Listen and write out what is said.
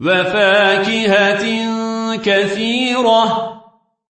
وفاكهة كثيرة.